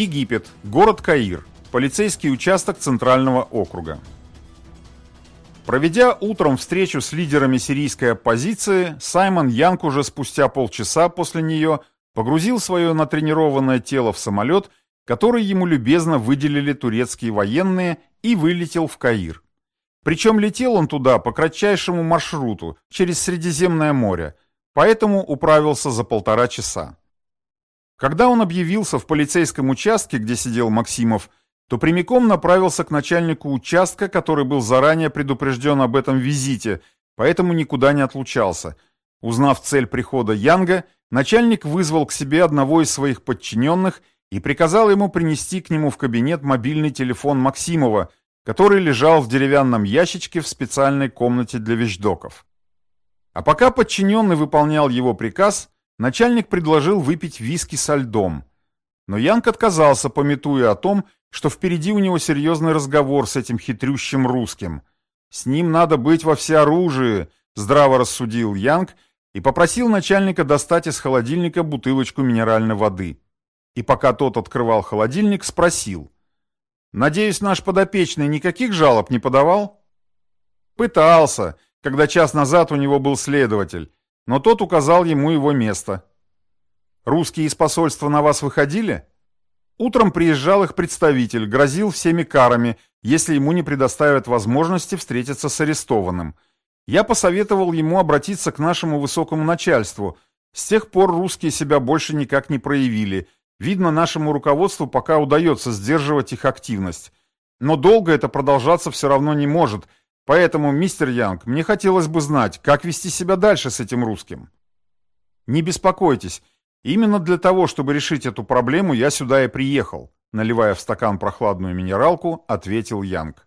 Египет, город Каир, полицейский участок Центрального округа. Проведя утром встречу с лидерами сирийской оппозиции, Саймон Янг уже спустя полчаса после нее погрузил свое натренированное тело в самолет, который ему любезно выделили турецкие военные, и вылетел в Каир. Причем летел он туда по кратчайшему маршруту, через Средиземное море, поэтому управился за полтора часа. Когда он объявился в полицейском участке, где сидел Максимов, то прямиком направился к начальнику участка, который был заранее предупрежден об этом визите, поэтому никуда не отлучался. Узнав цель прихода Янга, начальник вызвал к себе одного из своих подчиненных и приказал ему принести к нему в кабинет мобильный телефон Максимова, который лежал в деревянном ящичке в специальной комнате для вещдоков. А пока подчиненный выполнял его приказ, начальник предложил выпить виски со льдом. Но Янг отказался, пометуя о том, что впереди у него серьезный разговор с этим хитрющим русским. С ним надо быть во всеоружии, здраво рассудил Янг и попросил начальника достать из холодильника бутылочку минеральной воды. И пока тот открывал холодильник, спросил. «Надеюсь, наш подопечный никаких жалоб не подавал?» «Пытался, когда час назад у него был следователь но тот указал ему его место. «Русские из посольства на вас выходили?» Утром приезжал их представитель, грозил всеми карами, если ему не предоставят возможности встретиться с арестованным. Я посоветовал ему обратиться к нашему высокому начальству. С тех пор русские себя больше никак не проявили. Видно, нашему руководству пока удается сдерживать их активность. Но долго это продолжаться все равно не может – Поэтому, мистер Янг, мне хотелось бы знать, как вести себя дальше с этим русским. Не беспокойтесь, именно для того, чтобы решить эту проблему, я сюда и приехал, наливая в стакан прохладную минералку, ответил Янг.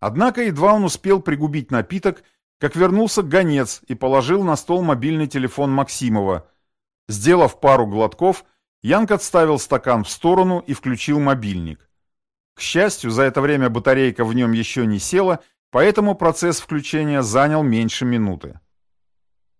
Однако едва он успел пригубить напиток, как вернулся гонец и положил на стол мобильный телефон Максимова. Сделав пару глотков, Янг отставил стакан в сторону и включил мобильник. К счастью, за это время батарейка в нем еще не села, поэтому процесс включения занял меньше минуты.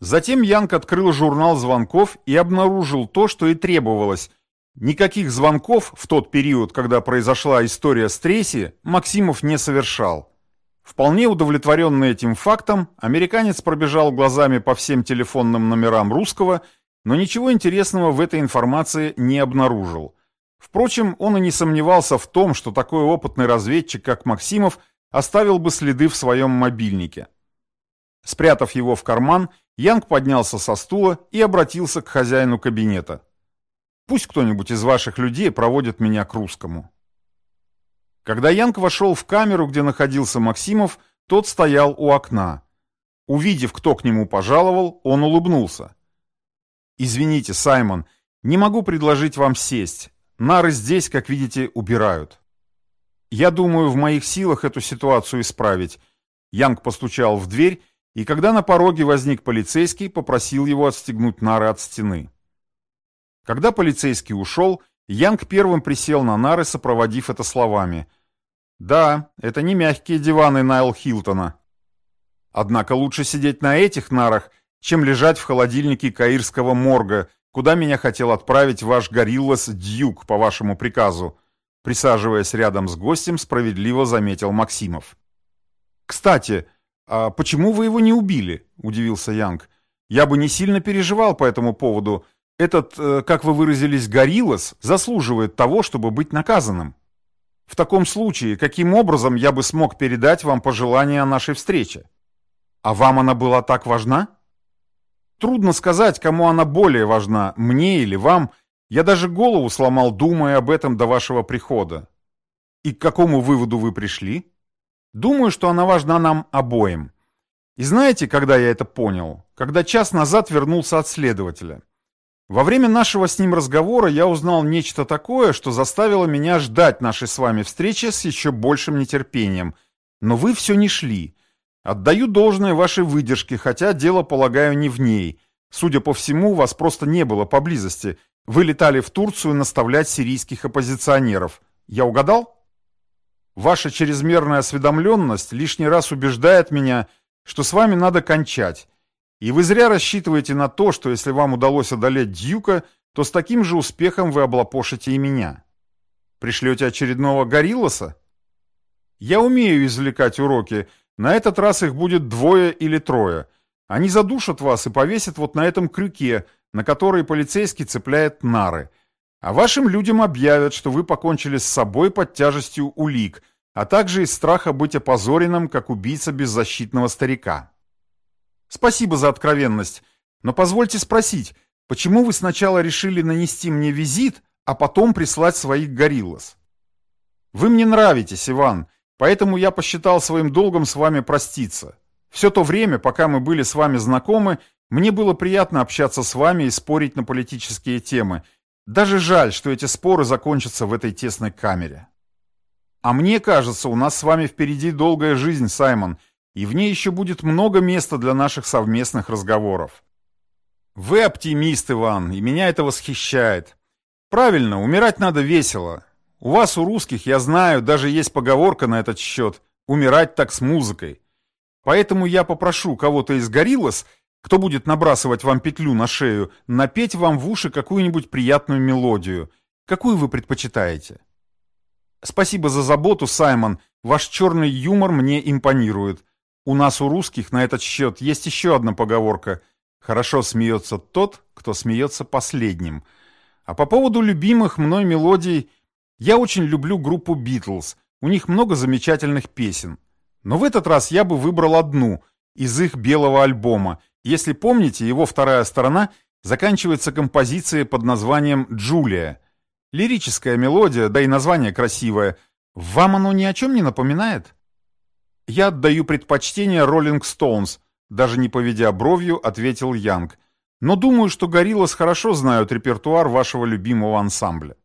Затем Янг открыл журнал звонков и обнаружил то, что и требовалось. Никаких звонков в тот период, когда произошла история с Трейси, Максимов не совершал. Вполне удовлетворенный этим фактом, американец пробежал глазами по всем телефонным номерам русского, но ничего интересного в этой информации не обнаружил. Впрочем, он и не сомневался в том, что такой опытный разведчик, как Максимов, оставил бы следы в своем мобильнике. Спрятав его в карман, Янг поднялся со стула и обратился к хозяину кабинета. «Пусть кто-нибудь из ваших людей проводит меня к русскому». Когда Янг вошел в камеру, где находился Максимов, тот стоял у окна. Увидев, кто к нему пожаловал, он улыбнулся. «Извините, Саймон, не могу предложить вам сесть. Нары здесь, как видите, убирают». Я думаю, в моих силах эту ситуацию исправить. Янг постучал в дверь, и когда на пороге возник полицейский, попросил его отстегнуть нары от стены. Когда полицейский ушел, Янг первым присел на нары, сопроводив это словами. «Да, это не мягкие диваны Найл Хилтона. Однако лучше сидеть на этих нарах, чем лежать в холодильнике Каирского морга, куда меня хотел отправить ваш гориллас Дьюк по вашему приказу. Присаживаясь рядом с гостем, справедливо заметил Максимов. «Кстати, а почему вы его не убили?» – удивился Янг. «Я бы не сильно переживал по этому поводу. Этот, э, как вы выразились, гориллас заслуживает того, чтобы быть наказанным. В таком случае, каким образом я бы смог передать вам пожелания о нашей встрече? А вам она была так важна?» Трудно сказать, кому она более важна, мне или вам, я даже голову сломал, думая об этом до вашего прихода. И к какому выводу вы пришли? Думаю, что она важна нам обоим. И знаете, когда я это понял? Когда час назад вернулся от следователя. Во время нашего с ним разговора я узнал нечто такое, что заставило меня ждать нашей с вами встречи с еще большим нетерпением. Но вы все не шли. Отдаю должное вашей выдержке, хотя дело, полагаю, не в ней. Судя по всему, вас просто не было поблизости – вы летали в Турцию наставлять сирийских оппозиционеров. Я угадал? Ваша чрезмерная осведомленность лишний раз убеждает меня, что с вами надо кончать. И вы зря рассчитываете на то, что если вам удалось одолеть Дьюка, то с таким же успехом вы облапошите и меня. Пришлете очередного гориллоса? Я умею извлекать уроки. На этот раз их будет двое или трое. Они задушат вас и повесят вот на этом крюке, на который полицейский цепляет нары. А вашим людям объявят, что вы покончили с собой под тяжестью улик, а также из страха быть опозоренным, как убийца беззащитного старика. Спасибо за откровенность, но позвольте спросить, почему вы сначала решили нанести мне визит, а потом прислать своих гориллос? Вы мне нравитесь, Иван, поэтому я посчитал своим долгом с вами проститься. Все то время, пока мы были с вами знакомы, мне было приятно общаться с вами и спорить на политические темы. Даже жаль, что эти споры закончатся в этой тесной камере. А мне кажется, у нас с вами впереди долгая жизнь, Саймон, и в ней еще будет много места для наших совместных разговоров. Вы оптимист, Иван, и меня это восхищает. Правильно, умирать надо весело. У вас, у русских, я знаю, даже есть поговорка на этот счет «умирать так с музыкой». Поэтому я попрошу кого-то из гориллос, кто будет набрасывать вам петлю на шею, напеть вам в уши какую-нибудь приятную мелодию. Какую вы предпочитаете? Спасибо за заботу, Саймон. Ваш черный юмор мне импонирует. У нас, у русских, на этот счет есть еще одна поговорка. Хорошо смеется тот, кто смеется последним. А по поводу любимых мной мелодий, я очень люблю группу Битлз. У них много замечательных песен. Но в этот раз я бы выбрал одну из их белого альбома. Если помните, его вторая сторона заканчивается композицией под названием «Джулия». Лирическая мелодия, да и название красивое. Вам оно ни о чем не напоминает? Я отдаю предпочтение Rolling Stones, даже не поведя бровью, ответил Янг. Но думаю, что Гориллас хорошо знают репертуар вашего любимого ансамбля.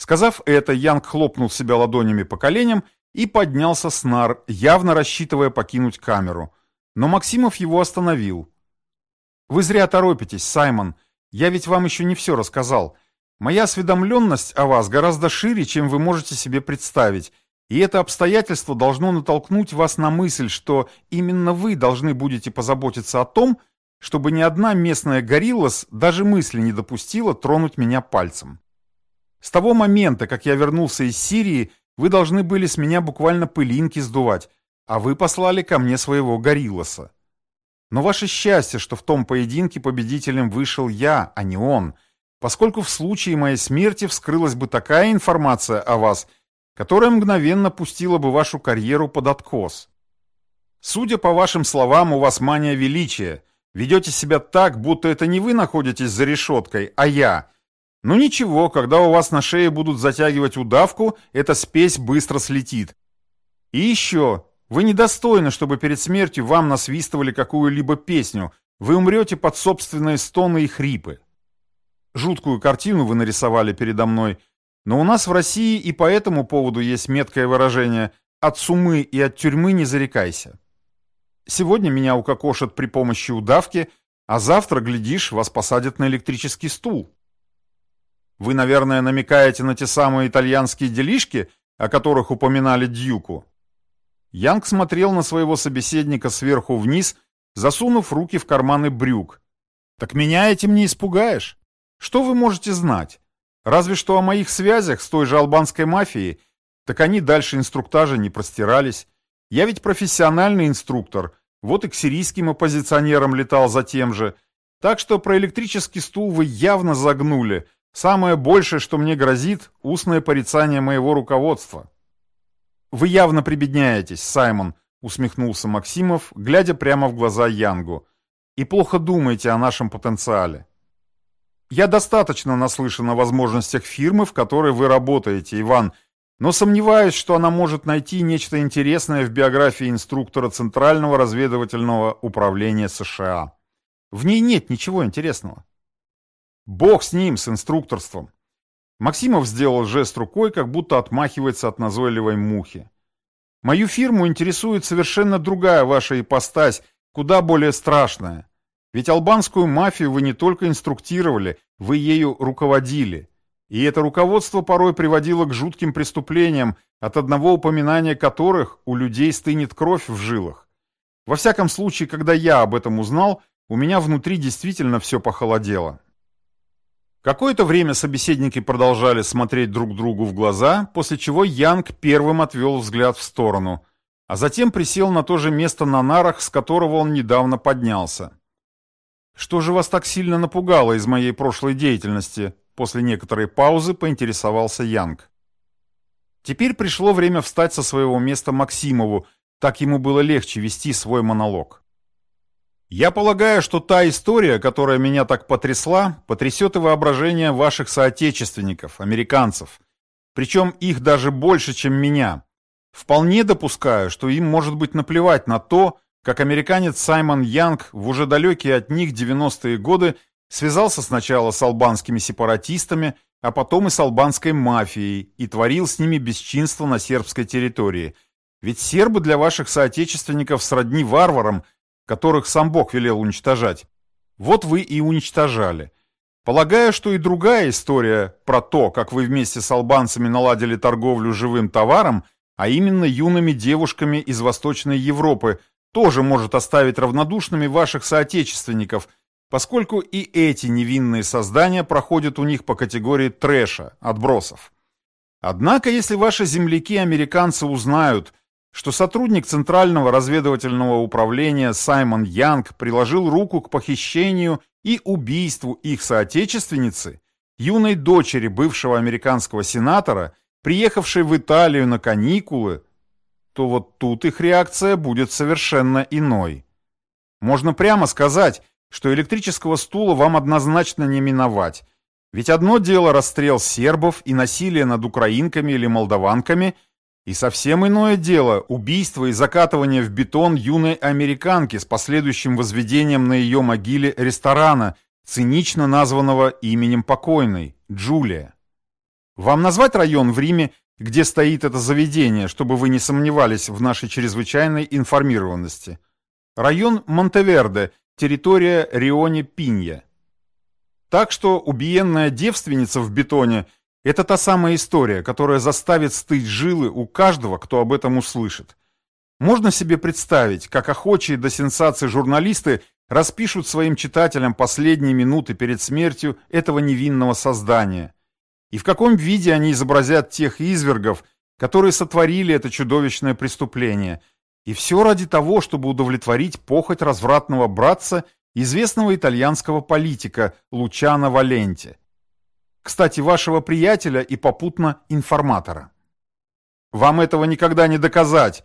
Сказав это, Янг хлопнул себя ладонями по коленям и поднялся с нар, явно рассчитывая покинуть камеру. Но Максимов его остановил. «Вы зря торопитесь, Саймон. Я ведь вам еще не все рассказал. Моя осведомленность о вас гораздо шире, чем вы можете себе представить, и это обстоятельство должно натолкнуть вас на мысль, что именно вы должны будете позаботиться о том, чтобы ни одна местная гориллас даже мысли не допустила тронуть меня пальцем. С того момента, как я вернулся из Сирии, вы должны были с меня буквально пылинки сдувать, а вы послали ко мне своего горилласа. Но ваше счастье, что в том поединке победителем вышел я, а не он – поскольку в случае моей смерти вскрылась бы такая информация о вас, которая мгновенно пустила бы вашу карьеру под откос. Судя по вашим словам, у вас мания величия. Ведете себя так, будто это не вы находитесь за решеткой, а я. Ну ничего, когда у вас на шее будут затягивать удавку, эта спесь быстро слетит. И еще, вы недостойны, чтобы перед смертью вам насвистывали какую-либо песню. Вы умрете под собственные стоны и хрипы. Жуткую картину вы нарисовали передо мной, но у нас в России и по этому поводу есть меткое выражение «от сумы и от тюрьмы не зарекайся». Сегодня меня укокошат при помощи удавки, а завтра, глядишь, вас посадят на электрический стул. Вы, наверное, намекаете на те самые итальянские делишки, о которых упоминали Дьюку. Янг смотрел на своего собеседника сверху вниз, засунув руки в карманы брюк. «Так меня этим не испугаешь?» Что вы можете знать? Разве что о моих связях с той же албанской мафией, так они дальше инструктажа не простирались. Я ведь профессиональный инструктор, вот и к сирийским оппозиционерам летал за тем же. Так что про электрический стул вы явно загнули. Самое большее, что мне грозит, устное порицание моего руководства. Вы явно прибедняетесь, Саймон, усмехнулся Максимов, глядя прямо в глаза Янгу. И плохо думаете о нашем потенциале. Я достаточно наслышан о возможностях фирмы, в которой вы работаете, Иван, но сомневаюсь, что она может найти нечто интересное в биографии инструктора Центрального разведывательного управления США. В ней нет ничего интересного. Бог с ним, с инструкторством. Максимов сделал жест рукой, как будто отмахивается от назойливой мухи. Мою фирму интересует совершенно другая ваша ипостась, куда более страшная. Ведь албанскую мафию вы не только инструктировали, вы ею руководили. И это руководство порой приводило к жутким преступлениям, от одного упоминания которых у людей стынет кровь в жилах. Во всяком случае, когда я об этом узнал, у меня внутри действительно все похолодело. Какое-то время собеседники продолжали смотреть друг другу в глаза, после чего Янг первым отвел взгляд в сторону, а затем присел на то же место на нарах, с которого он недавно поднялся. «Что же вас так сильно напугало из моей прошлой деятельности?» После некоторой паузы поинтересовался Янг. Теперь пришло время встать со своего места Максимову, так ему было легче вести свой монолог. Я полагаю, что та история, которая меня так потрясла, потрясет и воображение ваших соотечественников, американцев. Причем их даже больше, чем меня. Вполне допускаю, что им может быть наплевать на то, как американец Саймон Янг в уже далекие от них 90-е годы связался сначала с албанскими сепаратистами, а потом и с албанской мафией и творил с ними бесчинство на сербской территории. Ведь сербы для ваших соотечественников сродни варварам – которых сам Бог велел уничтожать. Вот вы и уничтожали. Полагаю, что и другая история про то, как вы вместе с албанцами наладили торговлю живым товаром, а именно юными девушками из Восточной Европы, тоже может оставить равнодушными ваших соотечественников, поскольку и эти невинные создания проходят у них по категории трэша, отбросов. Однако, если ваши земляки-американцы узнают, что сотрудник Центрального разведывательного управления Саймон Янг приложил руку к похищению и убийству их соотечественницы, юной дочери бывшего американского сенатора, приехавшей в Италию на каникулы, то вот тут их реакция будет совершенно иной. Можно прямо сказать, что электрического стула вам однозначно не миновать, ведь одно дело расстрел сербов и насилие над украинками или молдаванками – и совсем иное дело – убийство и закатывание в бетон юной американки с последующим возведением на ее могиле ресторана, цинично названного именем покойной – Джулия. Вам назвать район в Риме, где стоит это заведение, чтобы вы не сомневались в нашей чрезвычайной информированности? Район Монтеверде, территория Рионе-Пинья. Так что убиенная девственница в бетоне – это та самая история, которая заставит стыть жилы у каждого, кто об этом услышит. Можно себе представить, как охочие до сенсации журналисты распишут своим читателям последние минуты перед смертью этого невинного создания. И в каком виде они изобразят тех извергов, которые сотворили это чудовищное преступление. И все ради того, чтобы удовлетворить похоть развратного братца известного итальянского политика Лучано Валенти. Кстати, вашего приятеля и попутно информатора. Вам этого никогда не доказать.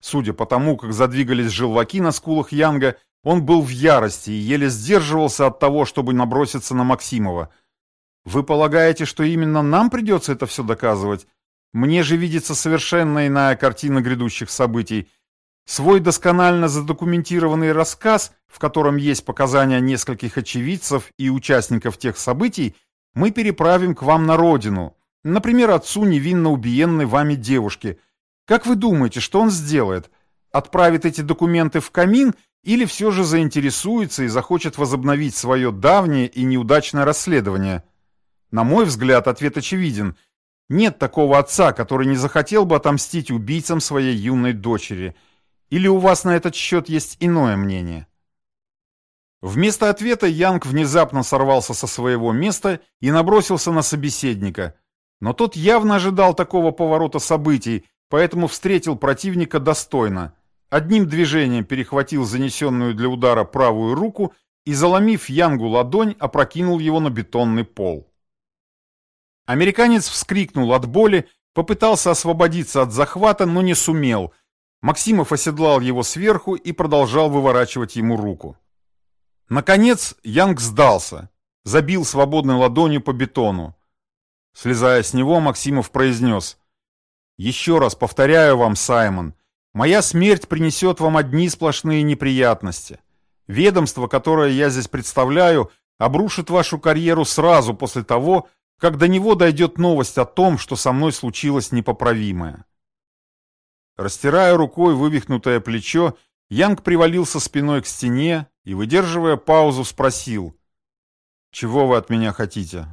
Судя по тому, как задвигались желваки на скулах Янга, он был в ярости и еле сдерживался от того, чтобы наброситься на Максимова. Вы полагаете, что именно нам придется это все доказывать? Мне же видится совершенно иная картина грядущих событий. Свой досконально задокументированный рассказ, в котором есть показания нескольких очевидцев и участников тех событий, мы переправим к вам на родину, например, отцу невинно убиенной вами девушки. Как вы думаете, что он сделает? Отправит эти документы в камин или все же заинтересуется и захочет возобновить свое давнее и неудачное расследование? На мой взгляд, ответ очевиден. Нет такого отца, который не захотел бы отомстить убийцам своей юной дочери. Или у вас на этот счет есть иное мнение? Вместо ответа Янг внезапно сорвался со своего места и набросился на собеседника. Но тот явно ожидал такого поворота событий, поэтому встретил противника достойно. Одним движением перехватил занесенную для удара правую руку и, заломив Янгу ладонь, опрокинул его на бетонный пол. Американец вскрикнул от боли, попытался освободиться от захвата, но не сумел. Максимов оседлал его сверху и продолжал выворачивать ему руку. Наконец Янг сдался, забил свободной ладонью по бетону. Слезая с него, Максимов произнес. «Еще раз повторяю вам, Саймон, моя смерть принесет вам одни сплошные неприятности. Ведомство, которое я здесь представляю, обрушит вашу карьеру сразу после того, как до него дойдет новость о том, что со мной случилось непоправимое». Растирая рукой вывихнутое плечо, Янг привалился спиной к стене и, выдерживая паузу, спросил. «Чего вы от меня хотите?»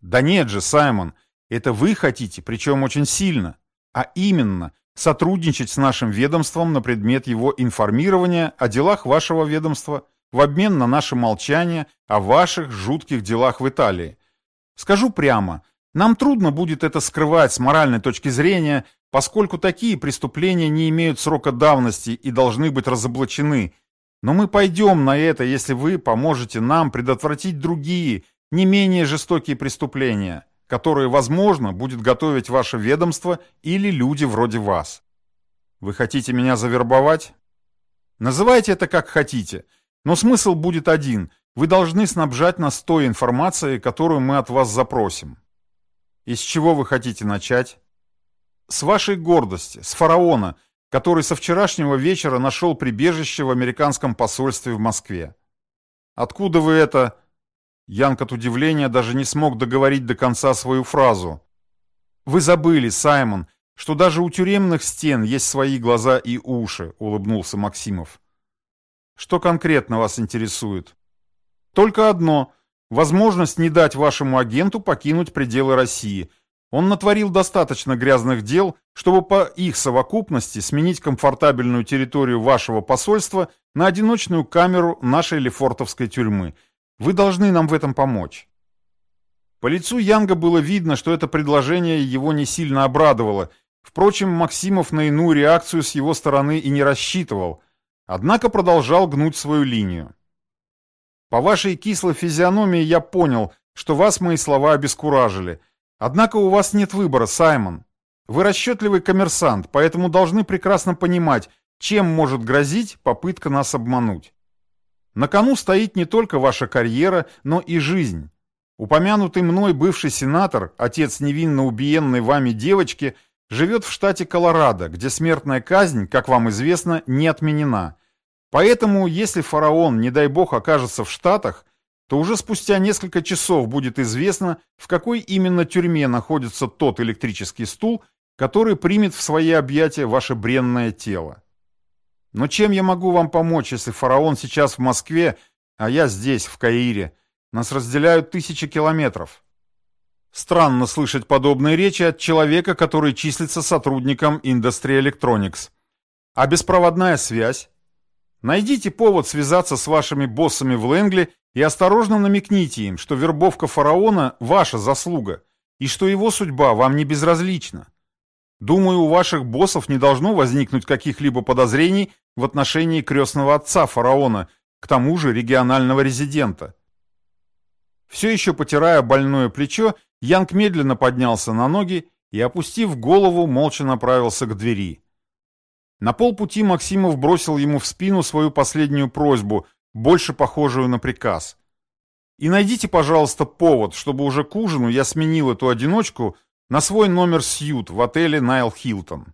«Да нет же, Саймон, это вы хотите, причем очень сильно. А именно, сотрудничать с нашим ведомством на предмет его информирования о делах вашего ведомства, в обмен на наше молчание о ваших жутких делах в Италии. Скажу прямо, нам трудно будет это скрывать с моральной точки зрения, поскольку такие преступления не имеют срока давности и должны быть разоблачены. Но мы пойдем на это, если вы поможете нам предотвратить другие, не менее жестокие преступления, которые, возможно, будет готовить ваше ведомство или люди вроде вас. Вы хотите меня завербовать? Называйте это как хотите, но смысл будет один. Вы должны снабжать нас той информацией, которую мы от вас запросим. И с чего вы хотите начать? С вашей гордости, с фараона, который со вчерашнего вечера нашел прибежище в американском посольстве в Москве. Откуда вы это... Янг от удивления даже не смог договорить до конца свою фразу. «Вы забыли, Саймон, что даже у тюремных стен есть свои глаза и уши», — улыбнулся Максимов. «Что конкретно вас интересует?» «Только одно — возможность не дать вашему агенту покинуть пределы России. Он натворил достаточно грязных дел, чтобы по их совокупности сменить комфортабельную территорию вашего посольства на одиночную камеру нашей лефортовской тюрьмы — вы должны нам в этом помочь». По лицу Янга было видно, что это предложение его не сильно обрадовало. Впрочем, Максимов на иную реакцию с его стороны и не рассчитывал, однако продолжал гнуть свою линию. «По вашей кислой физиономии я понял, что вас мои слова обескуражили. Однако у вас нет выбора, Саймон. Вы расчетливый коммерсант, поэтому должны прекрасно понимать, чем может грозить попытка нас обмануть. На кону стоит не только ваша карьера, но и жизнь. Упомянутый мной бывший сенатор, отец невинно убиенной вами девочки, живет в штате Колорадо, где смертная казнь, как вам известно, не отменена. Поэтому, если фараон, не дай бог, окажется в Штатах, то уже спустя несколько часов будет известно, в какой именно тюрьме находится тот электрический стул, который примет в свои объятия ваше бренное тело. Но чем я могу вам помочь, если фараон сейчас в Москве, а я здесь, в Каире? Нас разделяют тысячи километров. Странно слышать подобные речи от человека, который числится сотрудником Industry Electronics. А беспроводная связь? Найдите повод связаться с вашими боссами в Лэнгли и осторожно намекните им, что вербовка фараона – ваша заслуга, и что его судьба вам не безразлична. Думаю, у ваших боссов не должно возникнуть каких-либо подозрений в отношении крестного отца фараона, к тому же регионального резидента. Все еще потирая больное плечо, Янг медленно поднялся на ноги и, опустив голову, молча направился к двери. На полпути Максимов бросил ему в спину свою последнюю просьбу, больше похожую на приказ. «И найдите, пожалуйста, повод, чтобы уже к ужину я сменил эту одиночку на свой номер Сьют в отеле Найл Хилтон.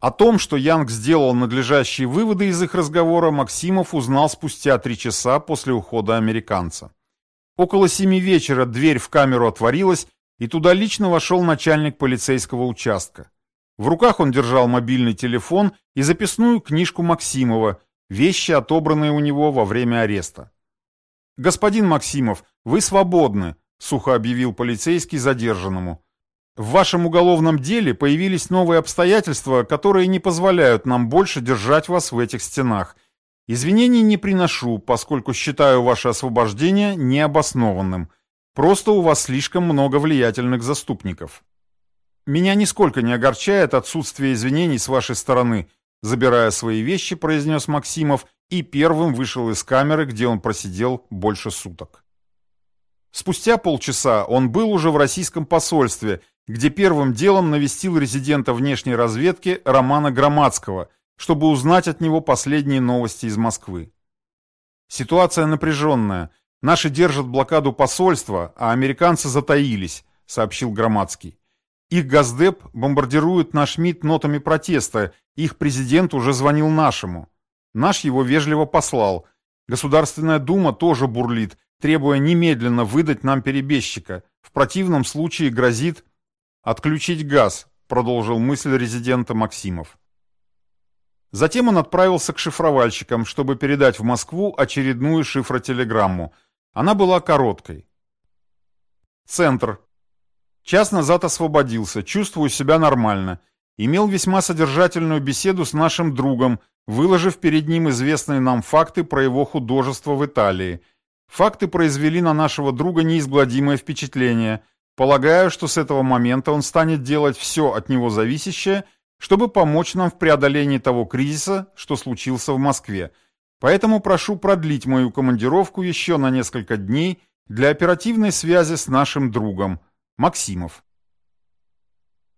О том, что Янг сделал надлежащие выводы из их разговора, Максимов узнал спустя три часа после ухода американца. Около семи вечера дверь в камеру отворилась, и туда лично вошел начальник полицейского участка. В руках он держал мобильный телефон и записную книжку Максимова, вещи, отобранные у него во время ареста. «Господин Максимов, вы свободны», — сухо объявил полицейский задержанному. «В вашем уголовном деле появились новые обстоятельства, которые не позволяют нам больше держать вас в этих стенах. Извинений не приношу, поскольку считаю ваше освобождение необоснованным. Просто у вас слишком много влиятельных заступников». «Меня нисколько не огорчает отсутствие извинений с вашей стороны», забирая свои вещи, произнес Максимов и первым вышел из камеры, где он просидел больше суток. Спустя полчаса он был уже в российском посольстве, где первым делом навестил резидента внешней разведки Романа Громадского, чтобы узнать от него последние новости из Москвы. «Ситуация напряженная. Наши держат блокаду посольства, а американцы затаились», — сообщил Громадский. «Их Газдеп бомбардирует наш МИД нотами протеста, их президент уже звонил нашему. Наш его вежливо послал. Государственная дума тоже бурлит, требуя немедленно выдать нам перебежчика. В противном случае грозит отключить газ, продолжил мысль резидента Максимов. Затем он отправился к шифровальщикам, чтобы передать в Москву очередную шифротелеграмму. Она была короткой. Центр. Час назад освободился, чувствую себя нормально. имел весьма содержательную беседу с нашим другом, выложив перед ним известные нам факты про его художество в Италии. Факты произвели на нашего друга неизгладимое впечатление. Полагаю, что с этого момента он станет делать все от него зависящее, чтобы помочь нам в преодолении того кризиса, что случился в Москве. Поэтому прошу продлить мою командировку еще на несколько дней для оперативной связи с нашим другом. Максимов.